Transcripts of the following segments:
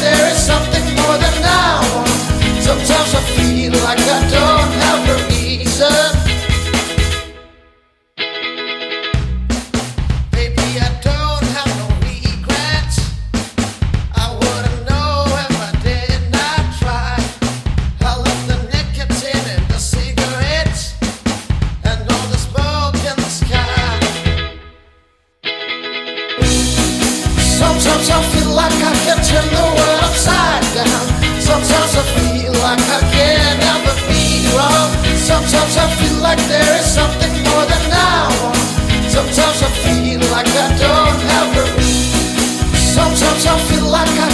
there is something more than now. Sometimes I feel like I don't have a reason. I don't have no regrets. I wouldn't know if I did not try. I the nicotine and the cigarettes and all the smoke in the sky like I upside down. Sometimes I feel like I can never be wrong. Sometimes I feel like there is something more than now. Sometimes I feel like I don't have Sometimes I feel like I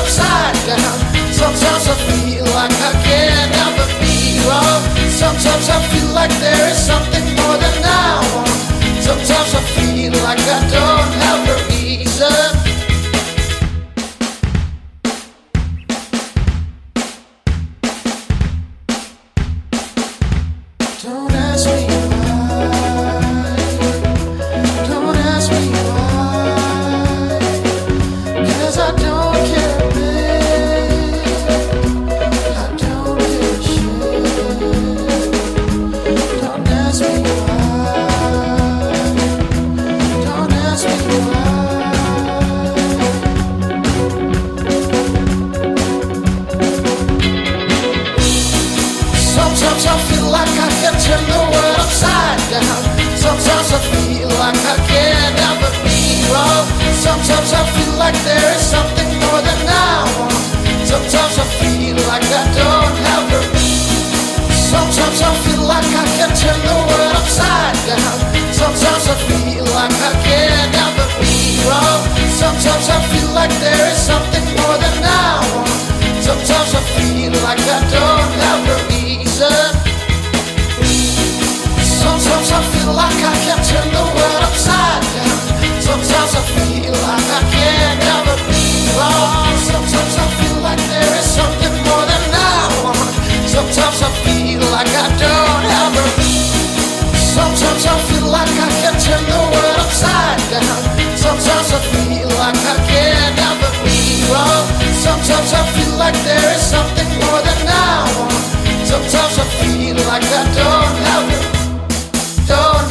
upside down. Sometimes I feel like I can never be wrong. Sometimes I feel like there is something more than I want. Sometimes I feel like I don't have Don't ask me there is something more than want. Sometimes I feel like I don't Sometimes I feel like there is something more than I want. Sometimes I feel like I don't have it. Don't